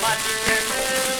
Much